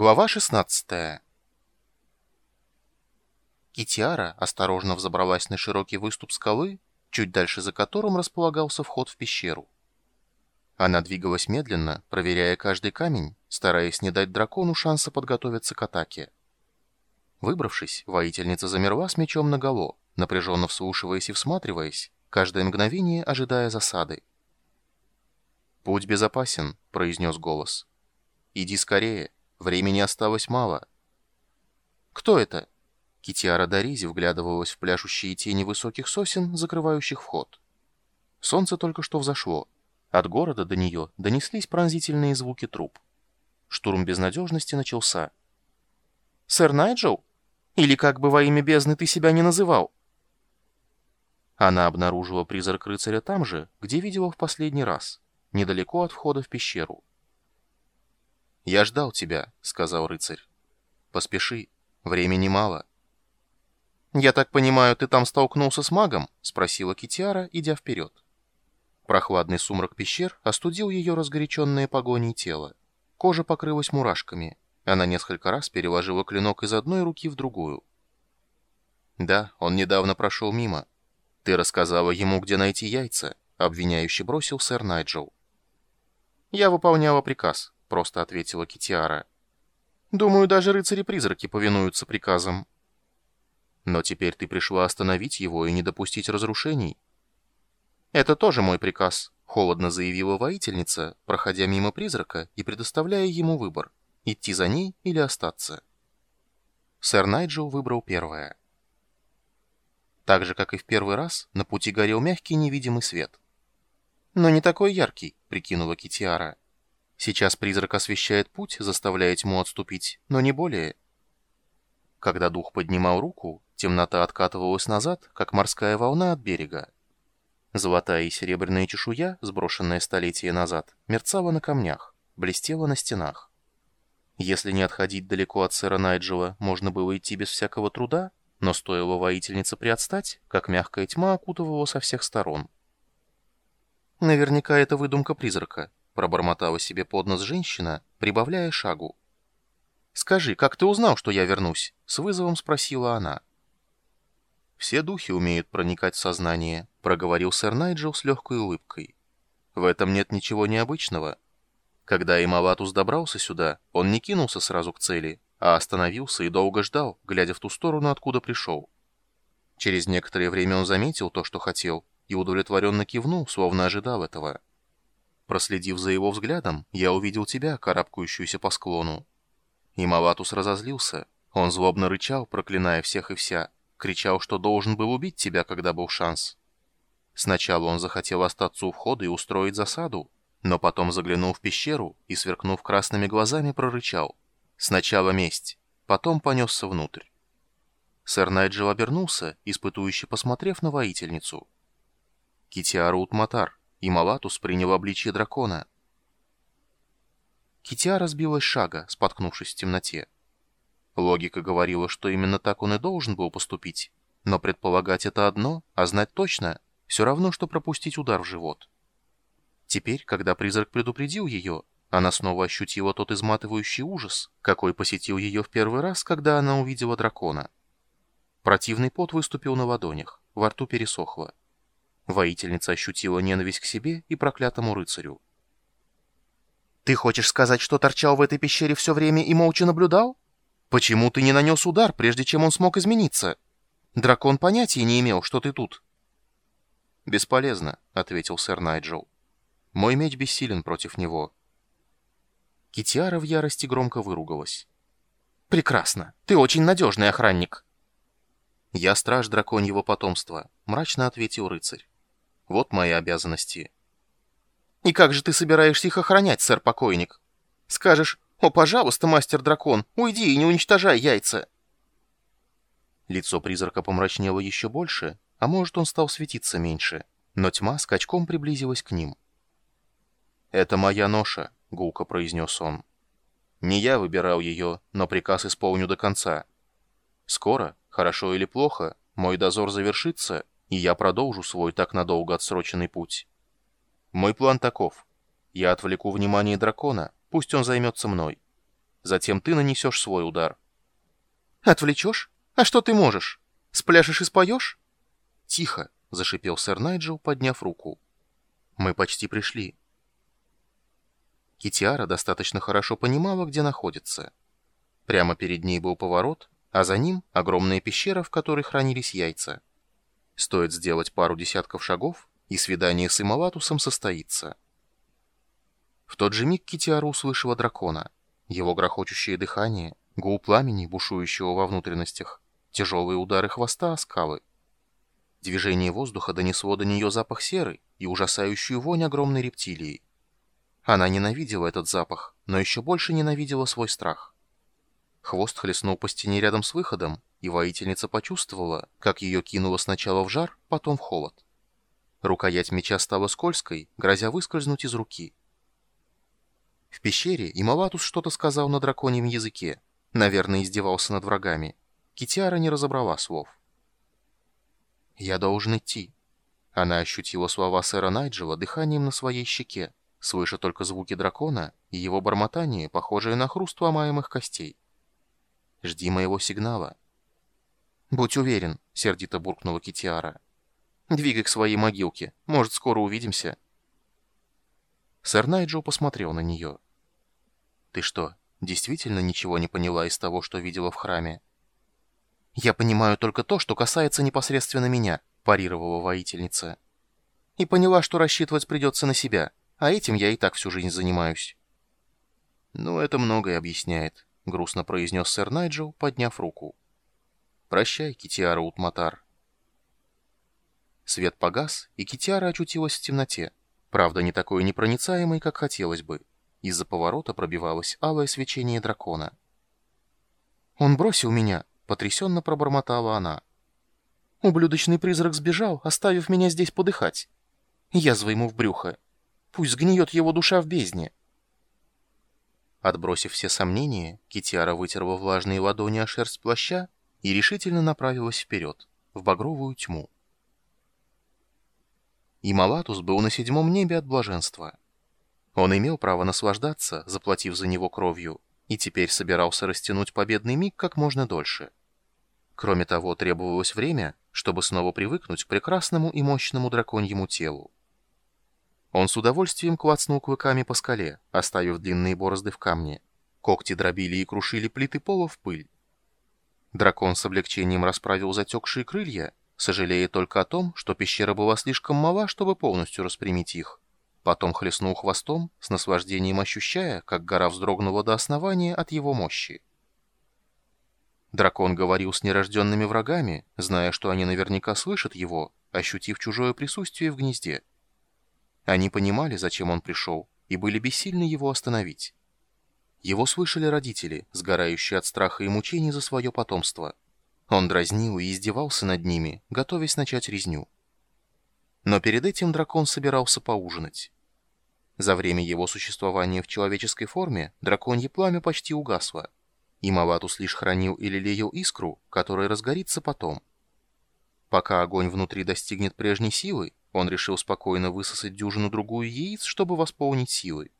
Глава 16 Китиара осторожно взобралась на широкий выступ скалы, чуть дальше за которым располагался вход в пещеру. Она двигалась медленно, проверяя каждый камень, стараясь не дать дракону шанса подготовиться к атаке. Выбравшись, воительница замерла с мечом наголо, напряженно вслушиваясь и всматриваясь, каждое мгновение ожидая засады. «Путь безопасен», — произнес голос. «Иди скорее, времени осталось мало». «Кто это?» Китиара Даризи вглядывалась в пляшущие тени высоких сосен, закрывающих вход. Солнце только что взошло. От города до нее донеслись пронзительные звуки труп. Штурм безнадежности начался. «Сэр Найджел? Или как бы во имя бездны ты себя не называл?» Она обнаружила призрак рыцаря там же, где видела в последний раз, недалеко от входа в пещеру. «Я ждал тебя», — сказал рыцарь. «Поспеши, времени мало». «Я так понимаю, ты там столкнулся с магом?» — спросила Китиара, идя вперед. Прохладный сумрак пещер остудил ее разгоряченное погоней тело. Кожа покрылась мурашками. Она несколько раз переложила клинок из одной руки в другую. «Да, он недавно прошел мимо. Ты рассказала ему, где найти яйца», — обвиняюще бросил сэр Найджел. «Я выполняла приказ», — просто ответила Китиара. «Думаю, даже рыцари-призраки повинуются приказам». «Но теперь ты пришла остановить его и не допустить разрушений». «Это тоже мой приказ», — холодно заявила воительница, проходя мимо призрака и предоставляя ему выбор — идти за ней или остаться. Сэр Найджел выбрал первое. Так же, как и в первый раз, на пути горел мягкий невидимый свет. «Но не такой яркий», — прикинула Китиара. «Сейчас призрак освещает путь, заставляя тьму отступить, но не более». Когда дух поднимал руку, темнота откатывалась назад, как морская волна от берега. Золотая и серебряная чешуя, сброшенная столетия назад, мерцала на камнях, блестела на стенах. Если не отходить далеко от сэра Найджела, можно было идти без всякого труда, но стоило воительнице приотстать, как мягкая тьма окутывала со всех сторон. «Наверняка это выдумка призрака», — пробормотала себе под нос женщина, прибавляя шагу. «Скажи, как ты узнал, что я вернусь?» — с вызовом спросила она. «Все духи умеют проникать в сознание», — проговорил сэр Найджел с легкой улыбкой. «В этом нет ничего необычного. Когда Ималатус добрался сюда, он не кинулся сразу к цели, а остановился и долго ждал, глядя в ту сторону, откуда пришел. Через некоторое время он заметил то, что хотел, и удовлетворенно кивнул, словно ожидал этого. Проследив за его взглядом, я увидел тебя, карабкающуюся по склону. Ималатус разозлился. Он злобно рычал, проклиная всех и вся, Кричал, что должен был убить тебя, когда был шанс. Сначала он захотел остаться у входа и устроить засаду, но потом заглянул в пещеру и, сверкнув красными глазами, прорычал. Сначала месть, потом понесся внутрь. Сэр Найджел обернулся, испытующе посмотрев на воительницу. Китиара Утматар, и Малатус принял обличье дракона. Китиара сбилась шага, споткнувшись в темноте. Логика говорила, что именно так он и должен был поступить. Но предполагать это одно, а знать точно, все равно, что пропустить удар в живот. Теперь, когда призрак предупредил ее, она снова ощутила тот изматывающий ужас, какой посетил ее в первый раз, когда она увидела дракона. Противный пот выступил на ладонях, во рту пересохло. Воительница ощутила ненависть к себе и проклятому рыцарю. «Ты хочешь сказать, что торчал в этой пещере все время и молча наблюдал?» Почему ты не нанес удар, прежде чем он смог измениться? Дракон понятия не имел, что ты тут. Бесполезно, ответил сэр Найджел. Мой меч бессилен против него. Китиара в ярости громко выругалась. «Прекрасно. Ты очень надежный охранник». «Я страж драконьего потомства», — мрачно ответил рыцарь. «Вот мои обязанности». «И как же ты собираешься их охранять, сэр-покойник? Скажешь, «О, пожалуйста, мастер-дракон, уйди и не уничтожай яйца!» Лицо призрака помрачнело еще больше, а может, он стал светиться меньше, но тьма скачком приблизилась к ним. «Это моя ноша», — гулко произнес он. «Не я выбирал ее, но приказ исполню до конца. Скоро, хорошо или плохо, мой дозор завершится, и я продолжу свой так надолго отсроченный путь. Мой план таков. Я отвлеку внимание дракона, Пусть он займется мной. затем ты нанесешь свой удар. «Отвлечешь? А что ты можешь? Спляшешь и споешь?» «Тихо!» — зашипел сэр Найджел, подняв руку. «Мы почти пришли». Китиара достаточно хорошо понимала, где находится. Прямо перед ней был поворот, а за ним огромная пещера, в которой хранились яйца. Стоит сделать пару десятков шагов, и свидание с Ималатусом состоится. В тот же миг Китиара услышала дракона. Его грохочущее дыхание, гул пламени, бушующего во внутренностях, тяжелые удары хвоста о скалы. Движение воздуха донесло до нее запах серы и ужасающую вонь огромной рептилии. Она ненавидела этот запах, но еще больше ненавидела свой страх. Хвост хлестнул по стене рядом с выходом, и воительница почувствовала, как ее кинуло сначала в жар, потом в холод. Рукоять меча стала скользкой, грозя выскользнуть из руки. В пещере Ималатус что-то сказал на драконьем языке. Наверное, издевался над врагами. Китиара не разобрала слов. «Я должен идти». Она ощутила слова сэра Найджела дыханием на своей щеке, слыша только звуки дракона и его бормотание, похожее на хруст ломаемых костей. «Жди моего сигнала». «Будь уверен», — сердито буркнула Китиара. «Двигай к своей могилке. Может, скоро увидимся». Сэр Найджел посмотрел на нее. «Ты что, действительно ничего не поняла из того, что видела в храме?» «Я понимаю только то, что касается непосредственно меня», — парировала воительница. «И поняла, что рассчитывать придется на себя, а этим я и так всю жизнь занимаюсь». «Ну, это многое объясняет», — грустно произнес сэр Найджел, подняв руку. «Прощай, Китиара Утматар». Свет погас, и Китиара очутилась в темноте, правда, не такой непроницаемой, как хотелось бы. Из-за поворота пробивалось алое свечение дракона. «Он бросил меня!» Потрясенно пробормотала она. «Ублюдочный призрак сбежал, оставив меня здесь подыхать. Язва ему в брюхо. Пусть сгниет его душа в бездне». Отбросив все сомнения, Китиара вытерла влажные ладони о шерсть плаща и решительно направилась вперед, в багровую тьму. И Малатус был на седьмом небе от блаженства. Он имел право наслаждаться, заплатив за него кровью, и теперь собирался растянуть победный миг как можно дольше. Кроме того, требовалось время, чтобы снова привыкнуть к прекрасному и мощному драконьему телу. Он с удовольствием клацнул клыками по скале, оставив длинные борозды в камне. Когти дробили и крушили плиты пола в пыль. Дракон с облегчением расправил затекшие крылья, сожалея только о том, что пещера была слишком мала, чтобы полностью распрямить их. Потом хлестнул хвостом, с наслаждением ощущая, как гора вздрогнула до основания от его мощи. Дракон говорил с нерожденными врагами, зная, что они наверняка слышат его, ощутив чужое присутствие в гнезде. Они понимали, зачем он пришел, и были бессильны его остановить. Его слышали родители, сгорающие от страха и мучений за свое потомство. Он дразнил и издевался над ними, готовясь начать резню. Но перед этим дракон собирался поужинать. За время его существования в человеческой форме драконье пламя почти угасло и Маватус лишь хранил и лелеял искру, которая разгорится потом. Пока огонь внутри достигнет прежней силы, он решил спокойно высосать дюжину-другую яиц, чтобы восполнить силы.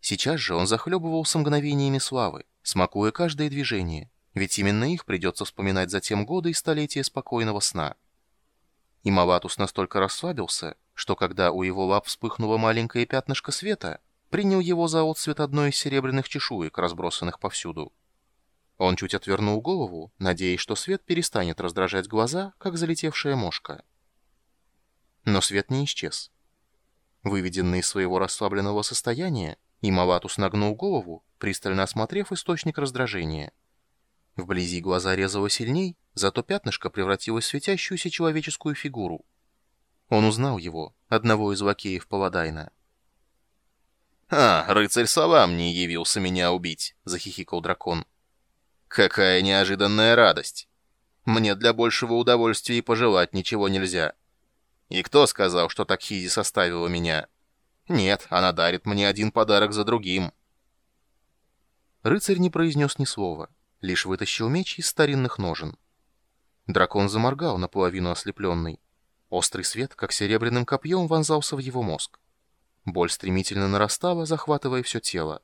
Сейчас же он захлебывался мгновениями славы, смакуя каждое движение, ведь именно их придется вспоминать затем годы и столетия спокойного сна. И Маватус настолько расслабился, что когда у его лап вспыхнуло маленькое пятнышко света, принял его за отцвет одной из серебряных чешуек, разбросанных повсюду. Он чуть отвернул голову, надеясь, что свет перестанет раздражать глаза, как залетевшая мошка. Но свет не исчез. Выведенный из своего расслабленного состояния, Ималатус нагнул голову, пристально осмотрев источник раздражения. Вблизи глаза резало сильней, зато пятнышко превратилось в светящуюся человеческую фигуру. Он узнал его, одного из лакеев Паладайна. «А, рыцарь Сова мне явился меня убить», — захихикал дракон. Какая неожиданная радость. Мне для большего удовольствия и пожелать ничего нельзя. И кто сказал, что Такхизи составила меня? Нет, она дарит мне один подарок за другим. Рыцарь не произнес ни слова, лишь вытащил меч из старинных ножен. Дракон заморгал, наполовину ослепленный. Острый свет, как серебряным копьем, вонзался в его мозг. Боль стремительно нарастала, захватывая все тело.